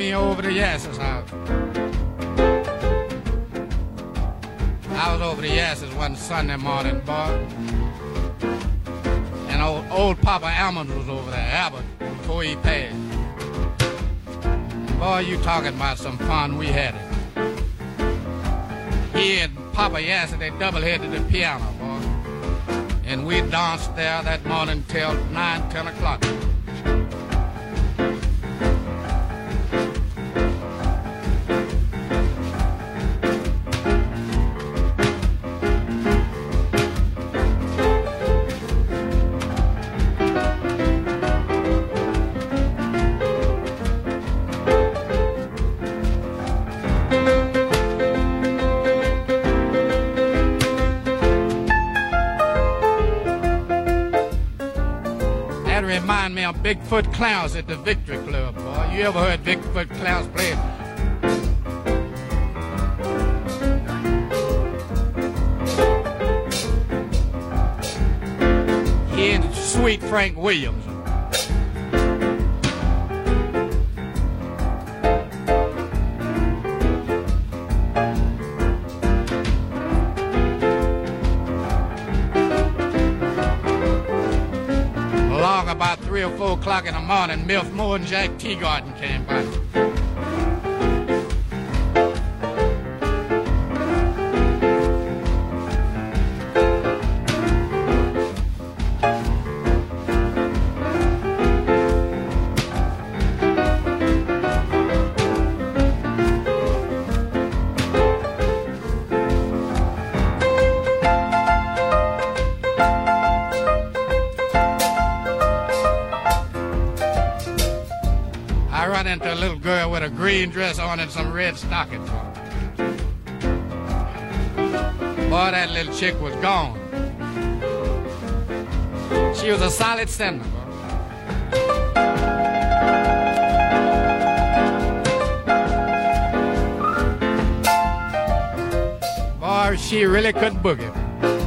me over the Yass's house. I was over the Yass's one Sunday morning, boy. And old, old Papa Ammons was over there, Albert, before he passed. Boy, you talking about some fun we had it. He and Papa Yasser, they double-headed the piano, boy. And we danced there that morning till 9, 10 o'clock. That remind me of Bigfoot Clowns at the Victory Club, boy. You ever heard Bigfoot Clowns play? He and Sweet Frank Williams. Three or four o'clock in the morning, Milf Moore and Jack Teagarden came by. Run into a little girl with a green dress on and some red stockings on. Boy, that little chick was gone. She was a solid boy. Boy, she really could boogie.